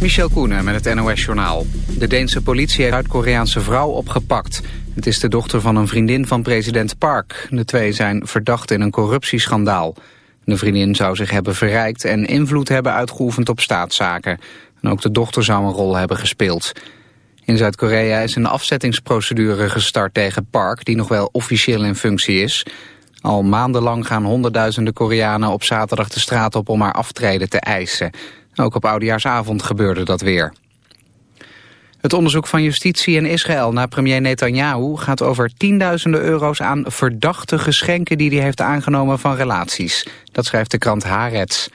Michel Koenen met het NOS-journaal. De Deense politie heeft een Zuid-Koreaanse vrouw opgepakt. Het is de dochter van een vriendin van president Park. De twee zijn verdacht in een corruptieschandaal. De vriendin zou zich hebben verrijkt en invloed hebben uitgeoefend op staatszaken. En ook de dochter zou een rol hebben gespeeld. In Zuid-Korea is een afzettingsprocedure gestart tegen Park... die nog wel officieel in functie is. Al maandenlang gaan honderdduizenden Koreanen op zaterdag de straat op... om haar aftreden te eisen... Ook op Oudejaarsavond gebeurde dat weer. Het onderzoek van justitie in Israël naar premier Netanyahu gaat over tienduizenden euro's aan verdachte geschenken die hij heeft aangenomen van relaties. Dat schrijft de krant Haaretz.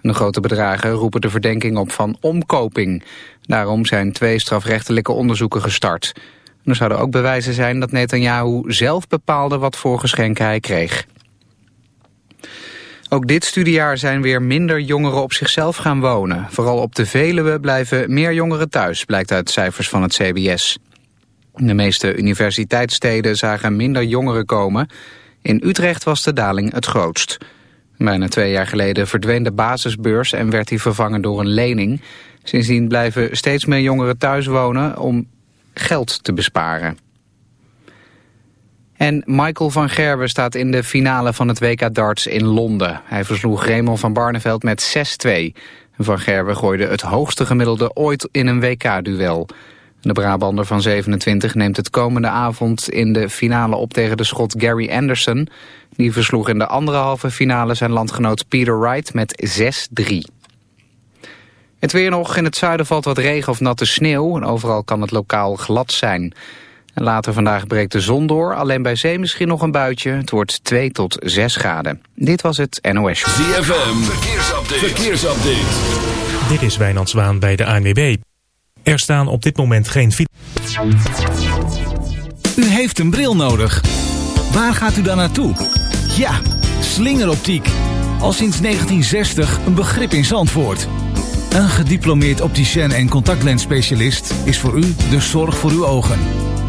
De grote bedragen roepen de verdenking op van omkoping. Daarom zijn twee strafrechtelijke onderzoeken gestart. er zouden ook bewijzen zijn dat Netanyahu zelf bepaalde wat voor geschenken hij kreeg. Ook dit studiejaar zijn weer minder jongeren op zichzelf gaan wonen. Vooral op de Veluwe blijven meer jongeren thuis, blijkt uit cijfers van het CBS. De meeste universiteitssteden zagen minder jongeren komen. In Utrecht was de daling het grootst. Bijna twee jaar geleden verdween de basisbeurs en werd die vervangen door een lening. Sindsdien blijven steeds meer jongeren thuis wonen om geld te besparen. En Michael van Gerwen staat in de finale van het WK darts in Londen. Hij versloeg Raymond van Barneveld met 6-2. Van Gerwen gooide het hoogste gemiddelde ooit in een WK-duel. De Brabander van 27 neemt het komende avond in de finale op tegen de schot Gary Anderson. Die versloeg in de andere halve finale zijn landgenoot Peter Wright met 6-3. Het weer nog. In het zuiden valt wat regen of natte sneeuw. En overal kan het lokaal glad zijn. En later vandaag breekt de zon door. Alleen bij zee misschien nog een buitje. Het wordt 2 tot 6 graden. Dit was het NOS Show. ZFM, verkeersupdate. verkeersupdate. Dit is Wijnand Zwaan bij de ANWB. Er staan op dit moment geen fiets. U heeft een bril nodig. Waar gaat u dan naartoe? Ja, slingeroptiek. Al sinds 1960 een begrip in Zandvoort. Een gediplomeerd opticien en contactlensspecialist is voor u de zorg voor uw ogen.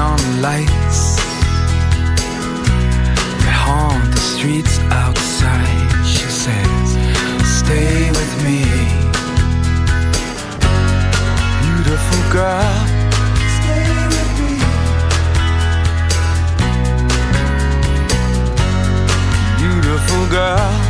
neon lights that haunt the streets outside. She says, Stay with me, beautiful girl. Stay with me. Beautiful girl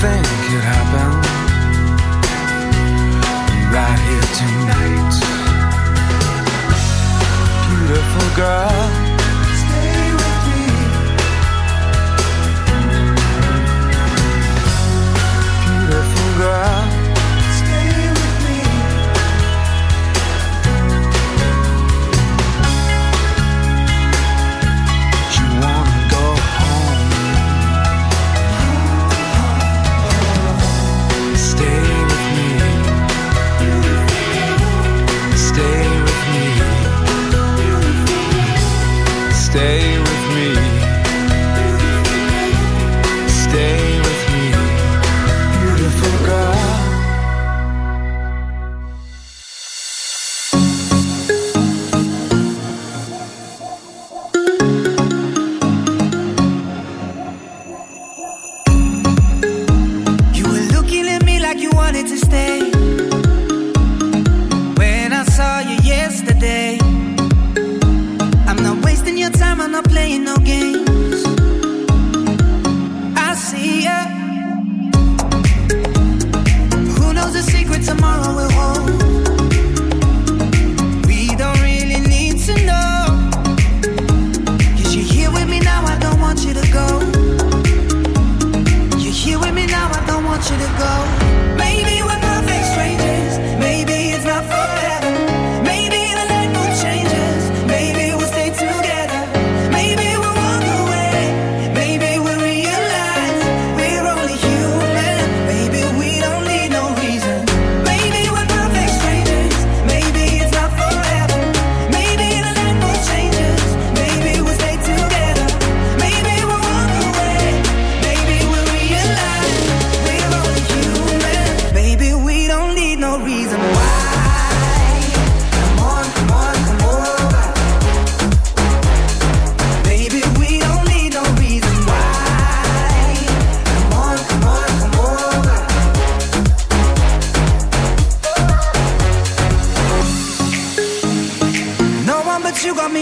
think it happened right here tonight. Beautiful girl.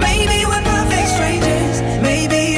Maybe we're perfect strangers. Maybe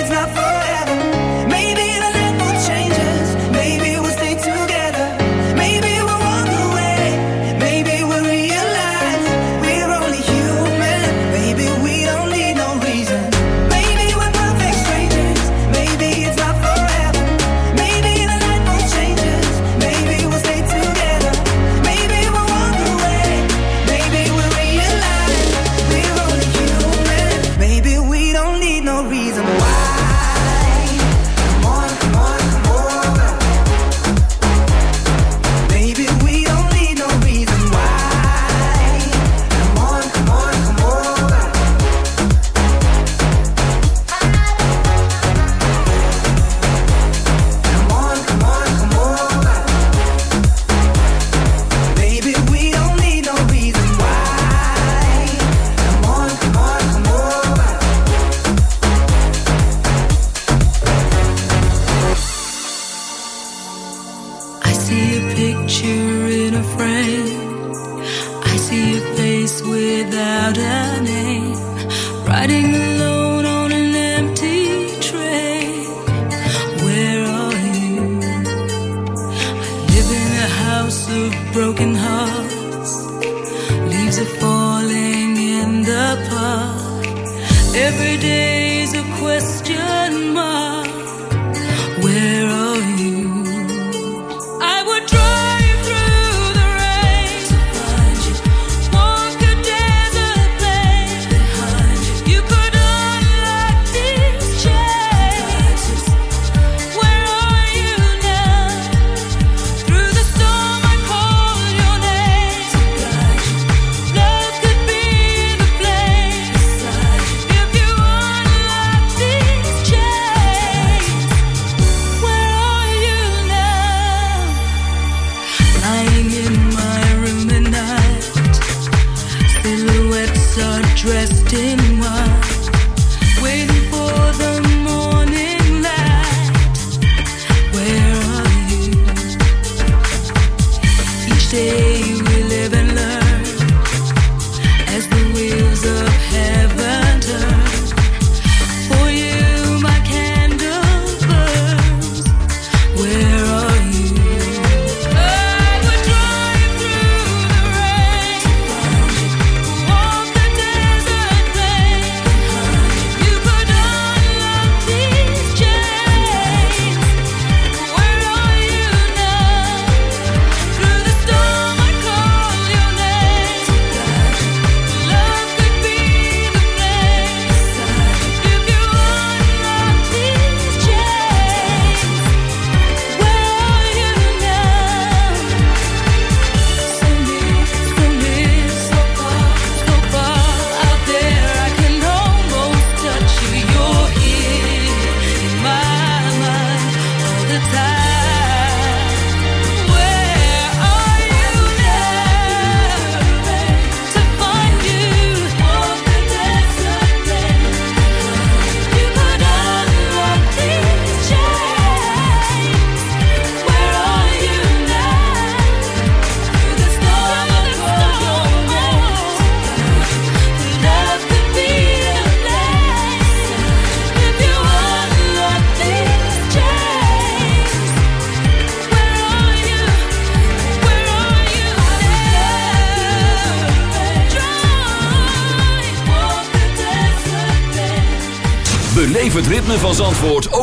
Riding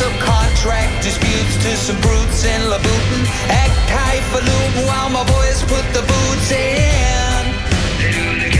subcontract disputes to some brutes in Labutin. Act high for while my boys put the boots in.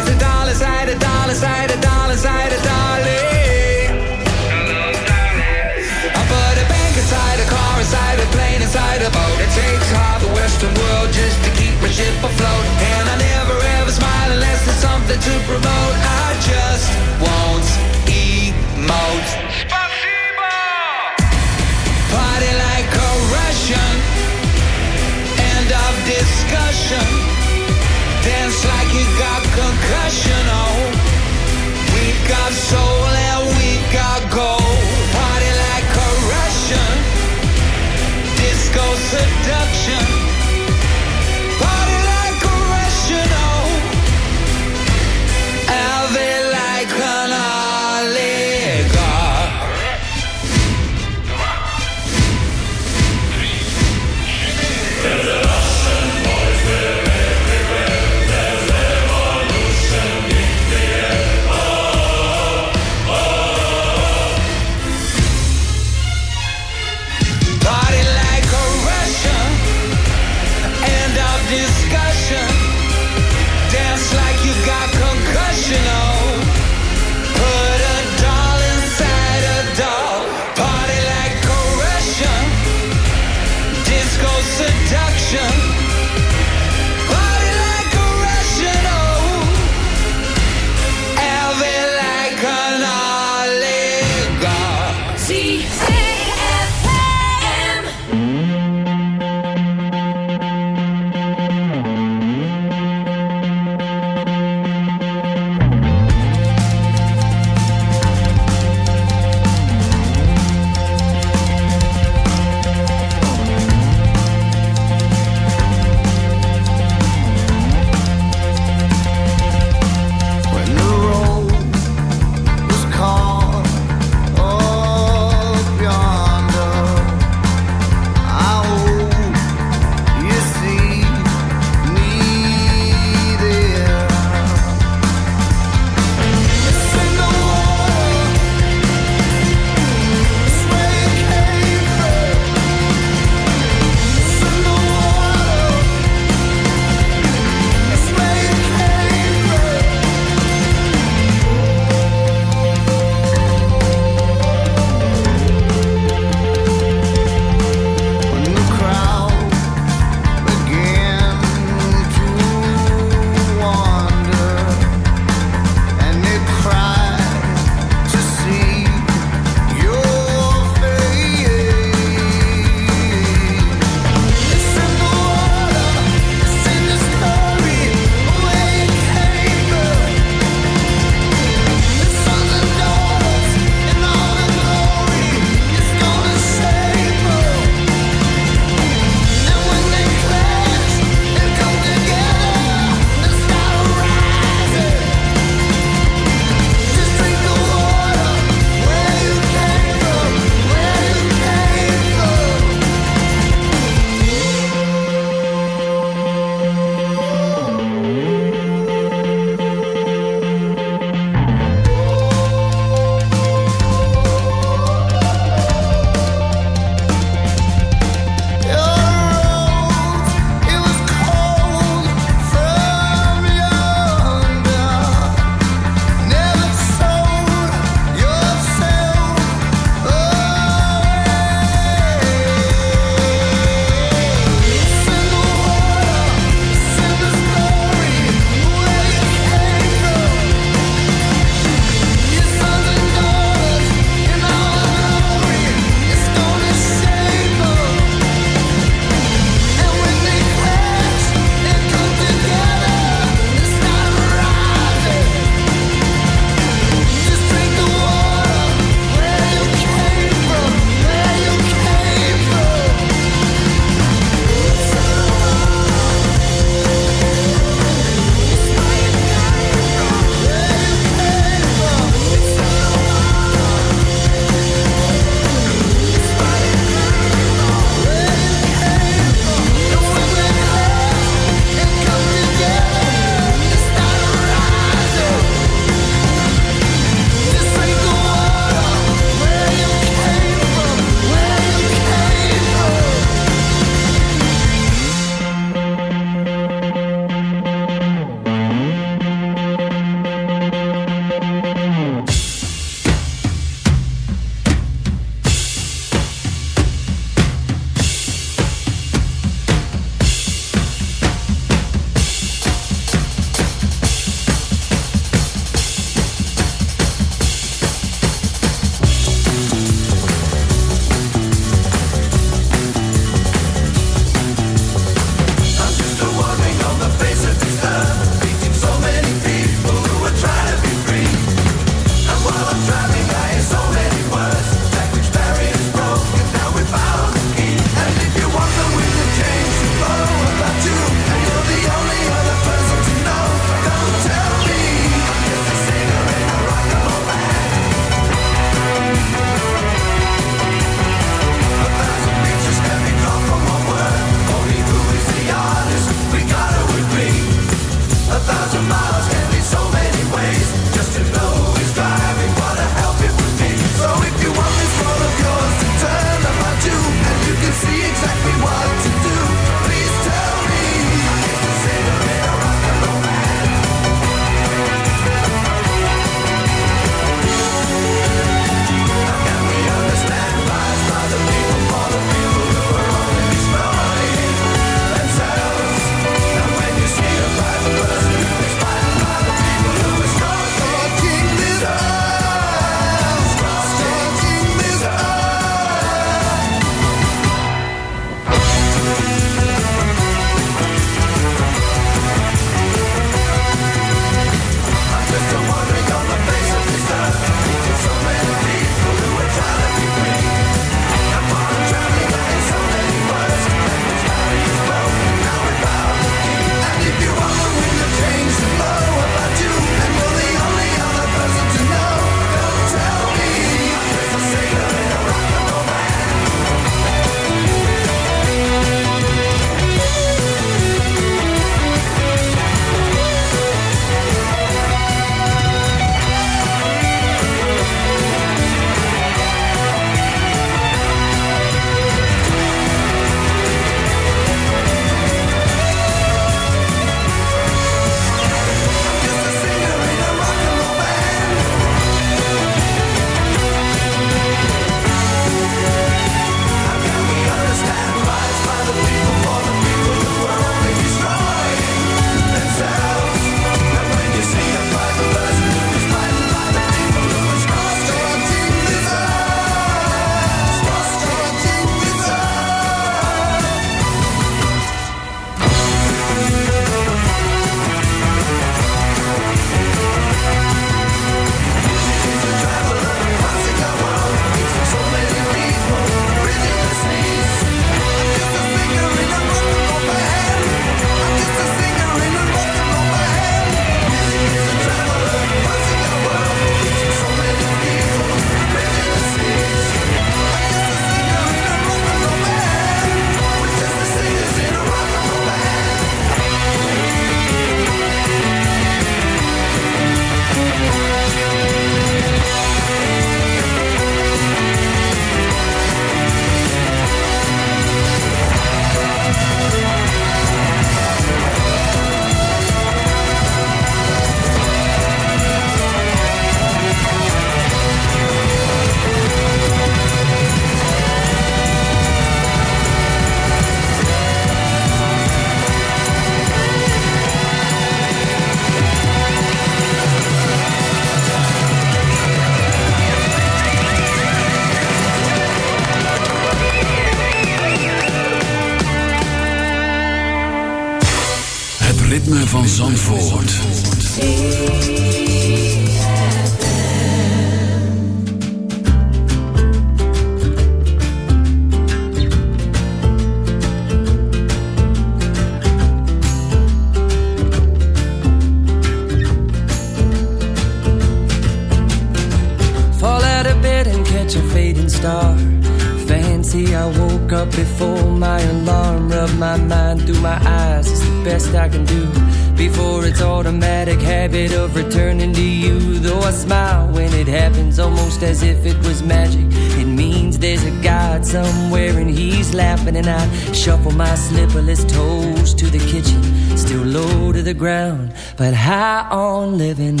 but high on living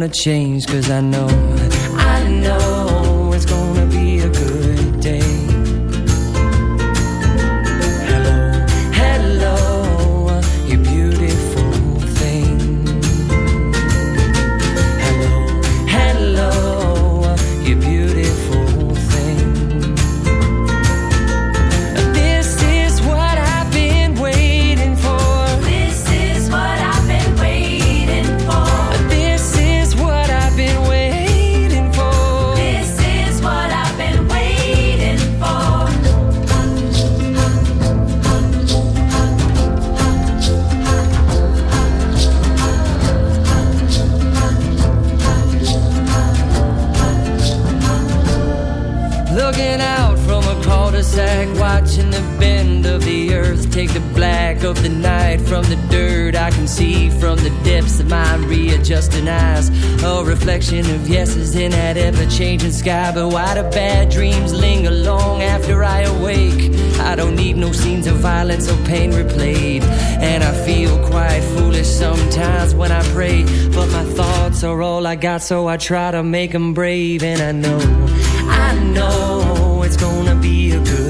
To change cause I know got, so I try to make them brave. And I know, I know it's gonna be a good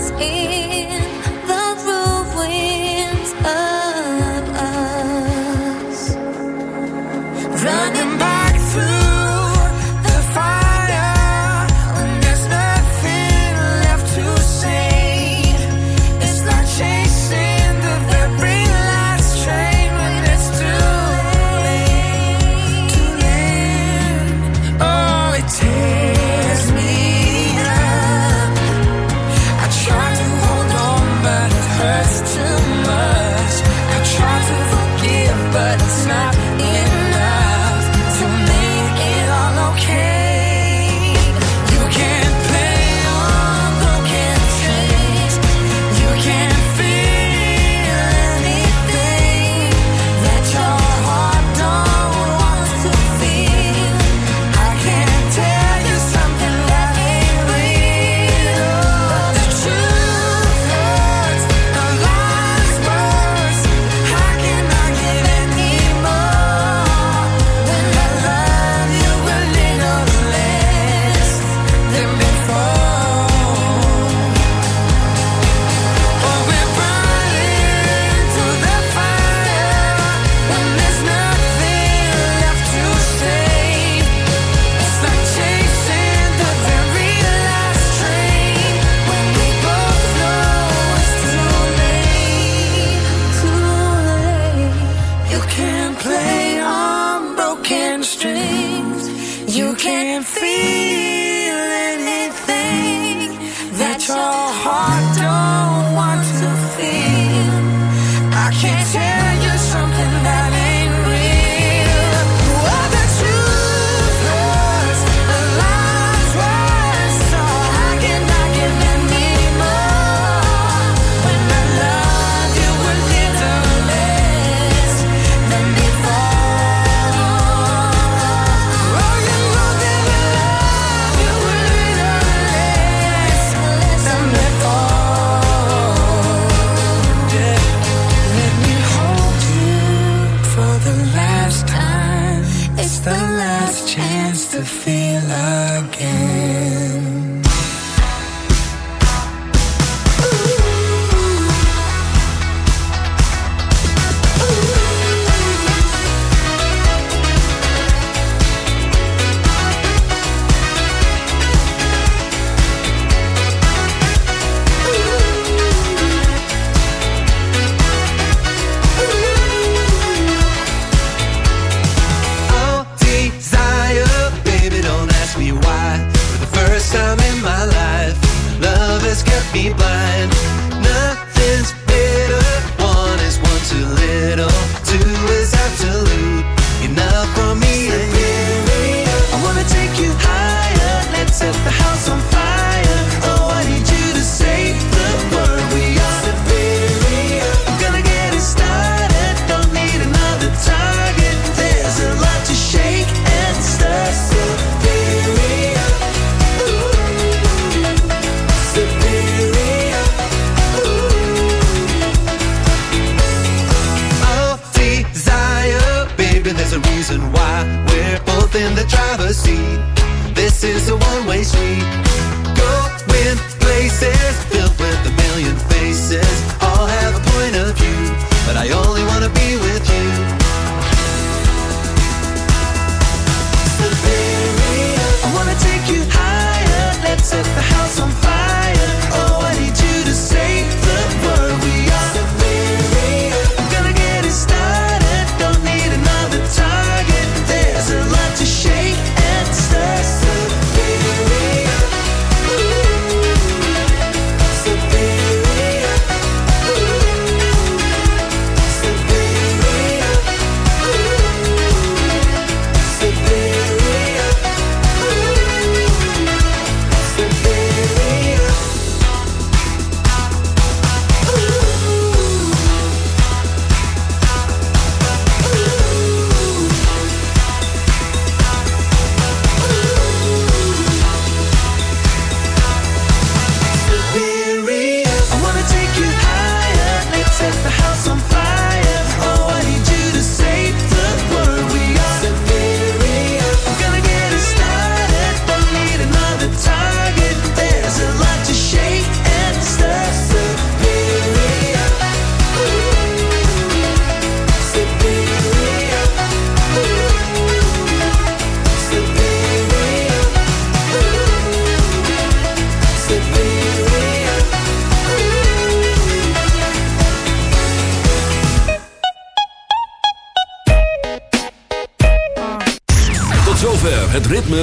us in.